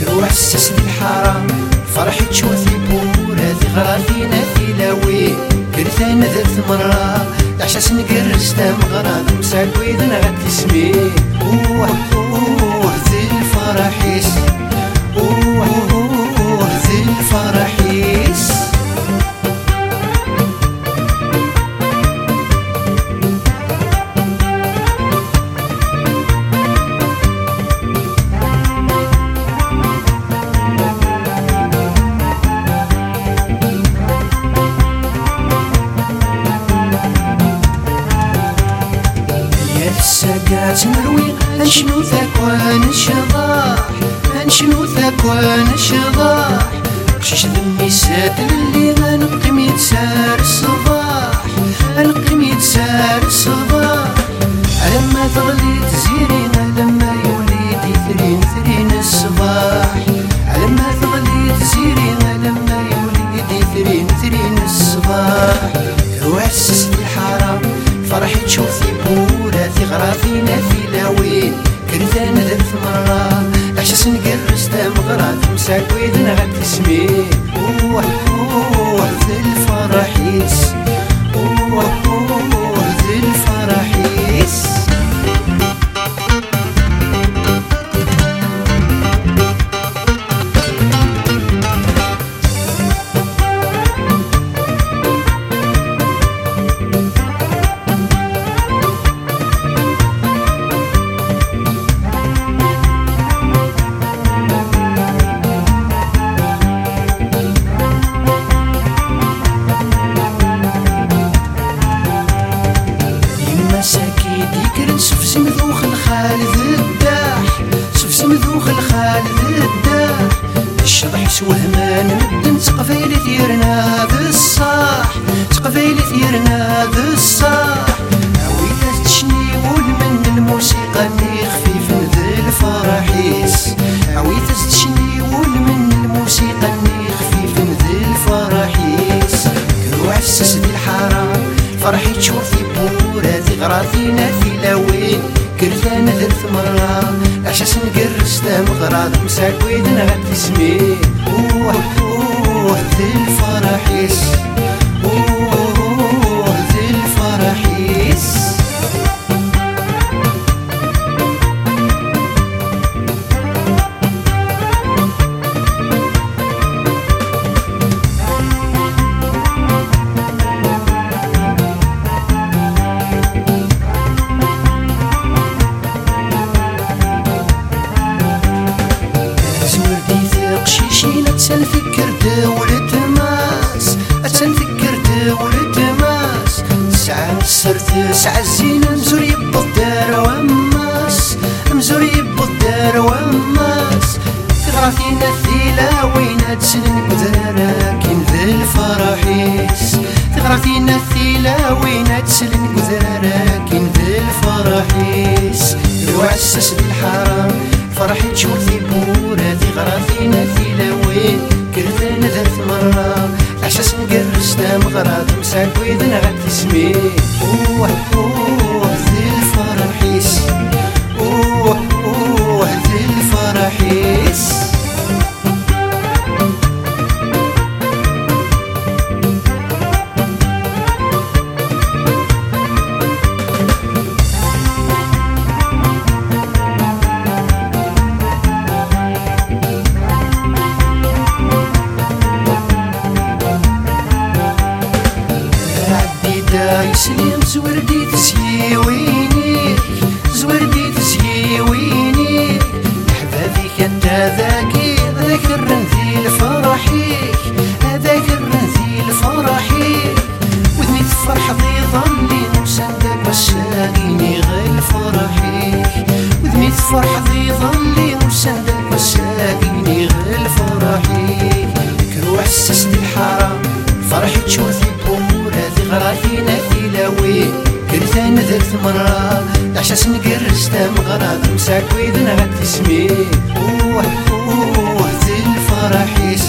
كرو حساس الحرام فرحي تشوفي بورا ذي غرافينا في لاوي. كرثان ذرت مرة عشاس نقرس تمغرا مساك ويدنا غد اسمي أوه أوه ذي الفرحيس. يا السقات نروي أنشنو ثاكوان الشضاح أنشنو ثاكوان الشضاح شش ذمي ساتل اللي غنقيم يتسار الصباح القيم يتسار الصباح لما تغلي تزيري لما يوليد يثرين ثرين الصباح لما تغلي تزيري لما يوليد يثرين ثرين الصباح وحسس بالحرام فرحي تشوفي غراف مساك ويدنا ثيرنا ذا الصاح تشني من الموسيقى اللي خفيف ذا الفرحيس. عويلة تشني من الموسيقى اللي خفيف ذا الفرحيس. كرو بالحرام فرحي تشوفي بورا ذي غراثينا في لاوين كرثان ذرث مرة عشاس نقرس تام غراض مساك ويدنا غد اسمي أوه أوه ذي الفرحيس. الزينة مزور يبض دار وماس. مزور يبض دار وماس. في غرافينا الثيلة وين تسنن قدرارا كين ذا الفرحيس. في غرافينا الثيلة وين تسنن قدرارا كين ذا الفرحيس الوعسس بالحرام فرحي تشوفي بورا. في غرافينا في لاوين كرثان ذات مرة. عشاس نقرس تام غراض مساك ويدنا غد اسمي تفرح ذي ظلي وسندك وساقيني غير فرحيك وذني تفرح ذي ظلي وسندك وساقيني غير فرحيك كرو حسس بالحرام فرحي تشوفي بورا ذي غرافينا في لاوين كرثان ذرث مرة عشاس نقرس تام غراض مساك ويدنا غد اسمي أوه أوه ذي الفرحيس